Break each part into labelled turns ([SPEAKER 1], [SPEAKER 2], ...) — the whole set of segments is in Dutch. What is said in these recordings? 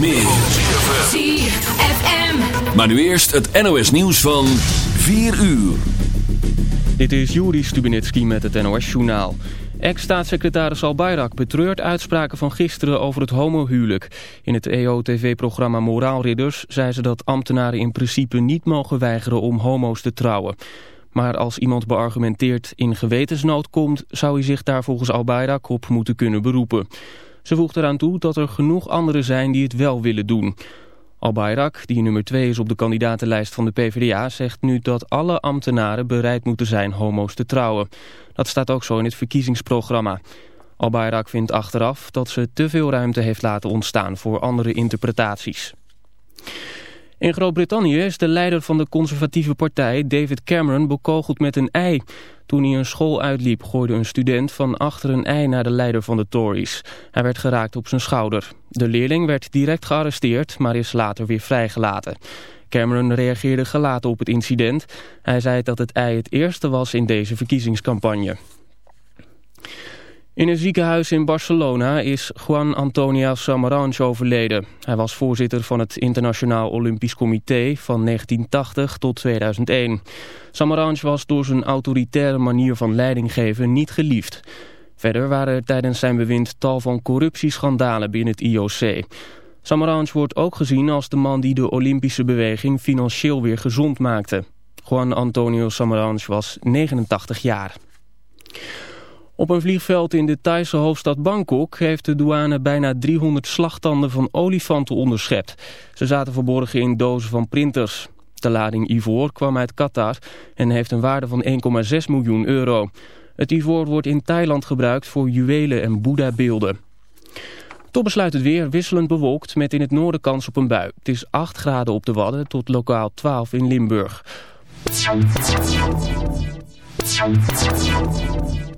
[SPEAKER 1] meer.
[SPEAKER 2] ZFM.
[SPEAKER 1] Maar nu eerst het NOS nieuws van 4 uur.
[SPEAKER 3] Dit is Juri Stubenitski met het NOS-journaal. Ex-staatssecretaris Al Bayrak betreurt uitspraken van gisteren over het homohuwelijk. In het EO-tv-programma Moraalridders zei ze dat ambtenaren in principe niet mogen weigeren om homo's te trouwen. Maar als iemand beargumenteerd in gewetensnood komt, zou hij zich daar volgens Al Bayrak op moeten kunnen beroepen. Ze voegt eraan toe dat er genoeg anderen zijn die het wel willen doen. Al Bayrak, die nummer 2 is op de kandidatenlijst van de PvdA, zegt nu dat alle ambtenaren bereid moeten zijn homo's te trouwen. Dat staat ook zo in het verkiezingsprogramma. Al Bayrak vindt achteraf dat ze te veel ruimte heeft laten ontstaan voor andere interpretaties. In Groot-Brittannië is de leider van de conservatieve partij, David Cameron, bekogeld met een ei. Toen hij een school uitliep, gooide een student van achter een ei naar de leider van de Tories. Hij werd geraakt op zijn schouder. De leerling werd direct gearresteerd, maar is later weer vrijgelaten. Cameron reageerde gelaten op het incident. Hij zei dat het ei het eerste was in deze verkiezingscampagne. In een ziekenhuis in Barcelona is Juan Antonio Samaranch overleden. Hij was voorzitter van het Internationaal Olympisch Comité van 1980 tot 2001. Samaranch was door zijn autoritaire manier van leiding geven niet geliefd. Verder waren er tijdens zijn bewind tal van corruptieschandalen binnen het IOC. Samaranch wordt ook gezien als de man die de Olympische beweging financieel weer gezond maakte. Juan Antonio Samaranch was 89 jaar. Op een vliegveld in de Thaise hoofdstad Bangkok heeft de douane bijna 300 slagtanden van olifanten onderschept. Ze zaten verborgen in dozen van printers. De lading ivoor kwam uit Qatar en heeft een waarde van 1,6 miljoen euro. Het ivoor wordt in Thailand gebruikt voor juwelen en boeddha-beelden. Tot besluit het weer wisselend bewolkt met in het noorden kans op een bui. Het is 8 graden op de Wadden tot lokaal 12 in Limburg.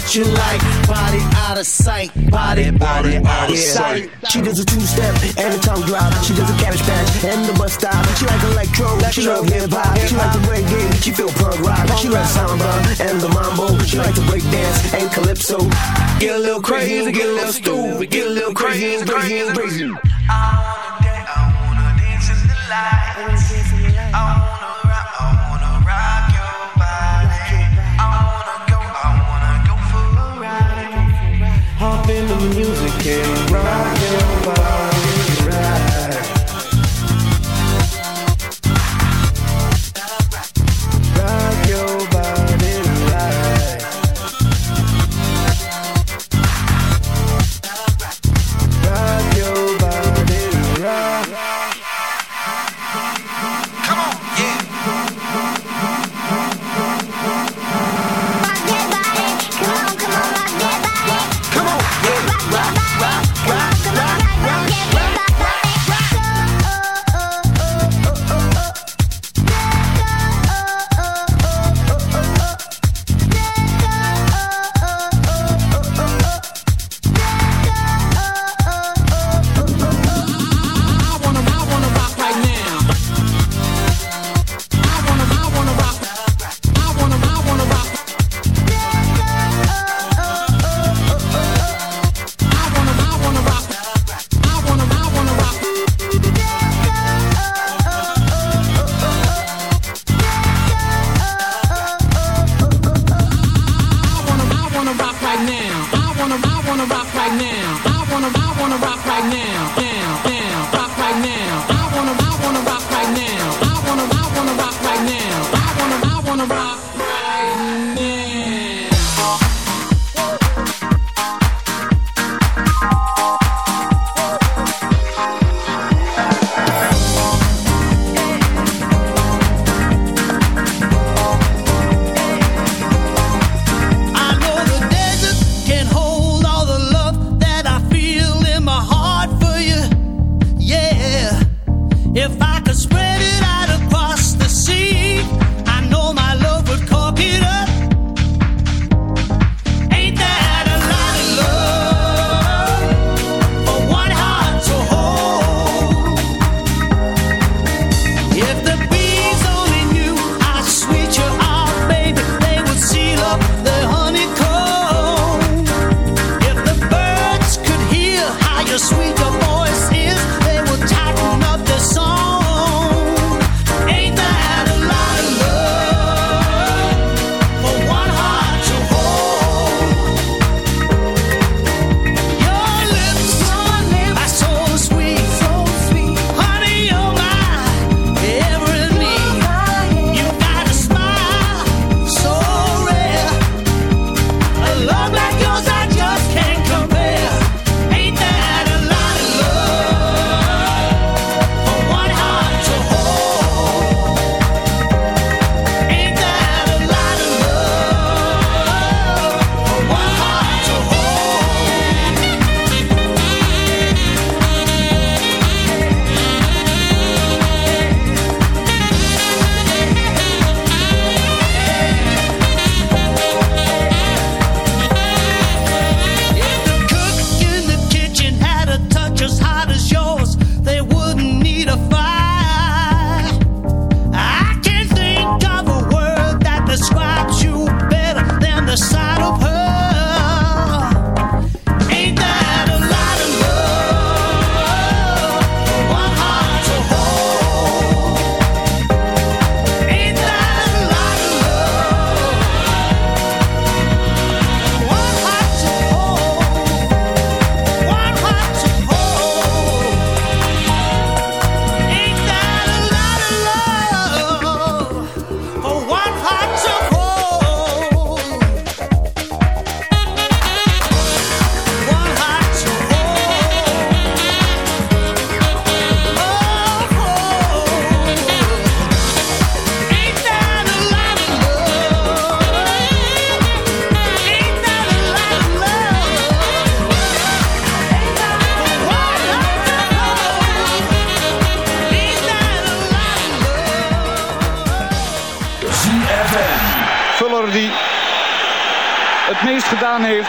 [SPEAKER 4] what
[SPEAKER 5] you like.
[SPEAKER 4] Body out of sight, body,
[SPEAKER 5] body, body
[SPEAKER 4] out of
[SPEAKER 6] yeah. sight.
[SPEAKER 7] She does a two step and a tongue drop. She does a cabbage patch and the bus stop. She like electro, she love hip hop. She like the reggae, she feel punk rock. She like samba and the mambo. She like to break dance and calypso. Get a little crazy, get a little stupid, get a little crazy, crazy, crazy.
[SPEAKER 1] All I wanna dance in the.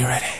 [SPEAKER 2] you ready?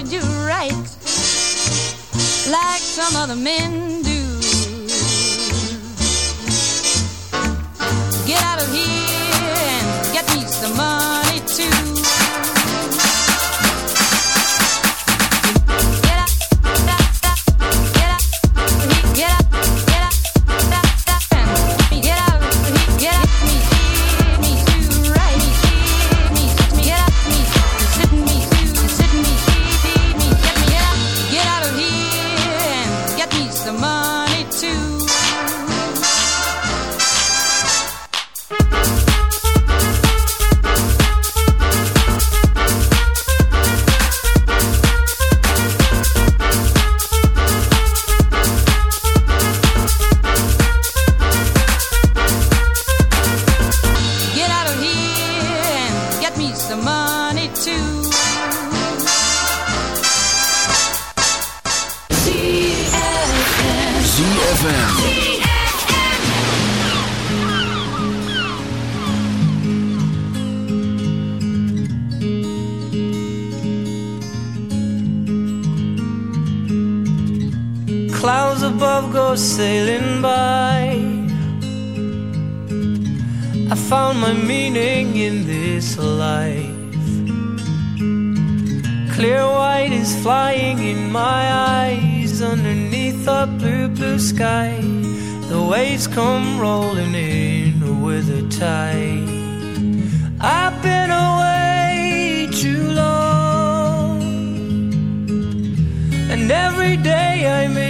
[SPEAKER 8] you do right like some other men.
[SPEAKER 9] my eyes underneath a blue, blue sky. The waves come rolling in with a tide. I've been away too long, and every day I miss.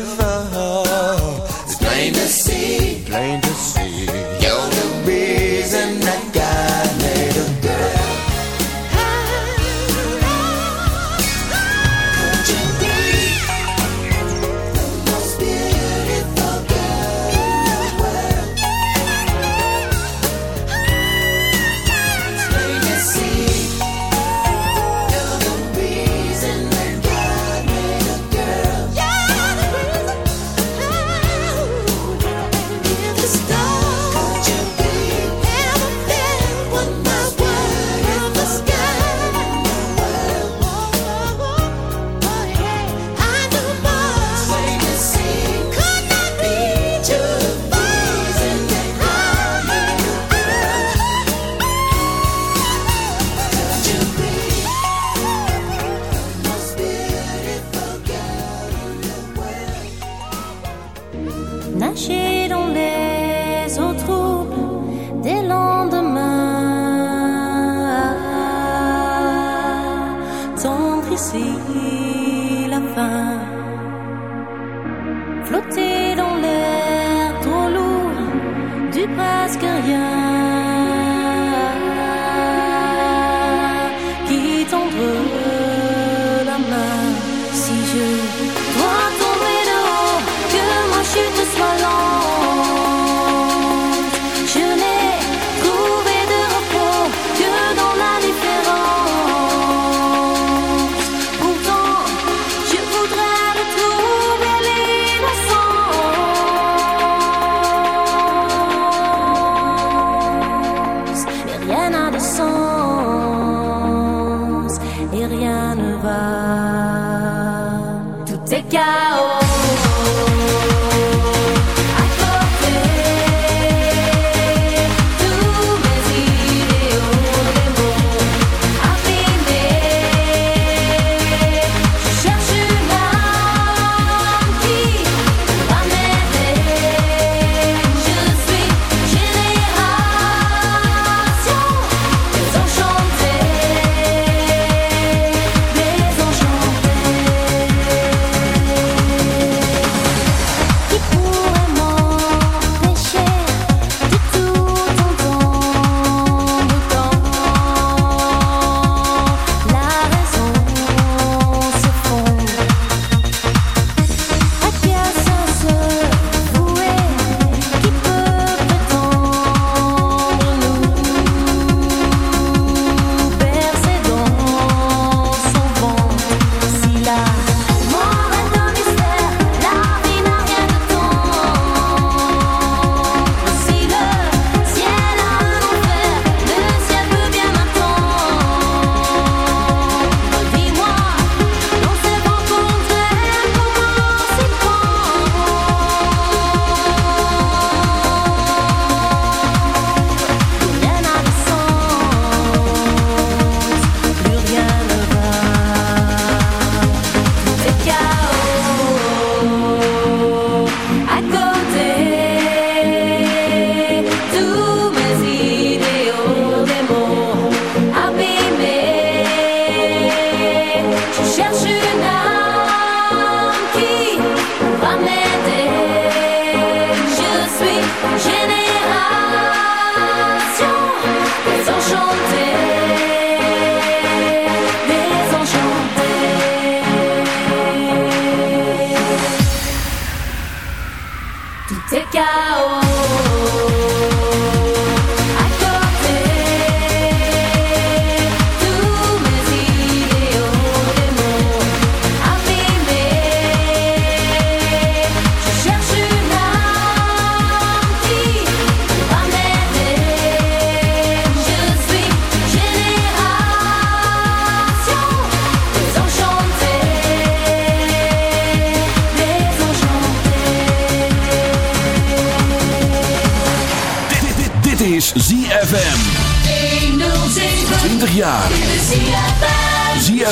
[SPEAKER 9] river. It's plain to see. Plain to
[SPEAKER 10] rien ne va.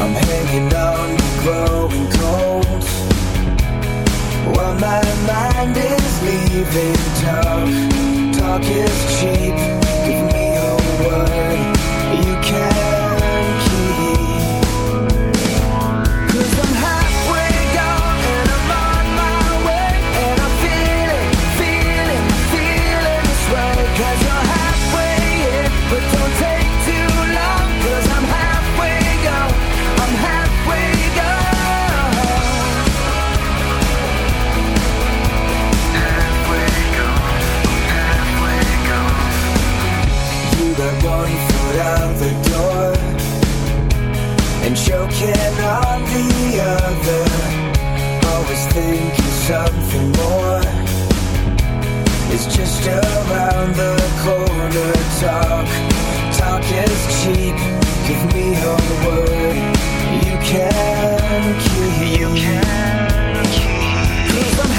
[SPEAKER 1] I'm hanging on to growing cold. While my mind is leaving town. Talk is cheap, give me a word. You can't. something more is just around the corner. Talk, talk is cheap. Give me your word. You can keep. You can keep.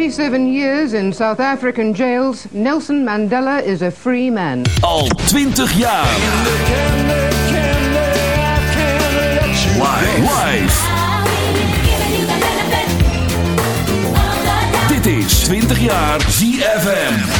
[SPEAKER 11] 27 years in South African jails, Nelson Mandela is a free man.
[SPEAKER 2] Al 20 jaar. Dit is 20 jaar ZFM.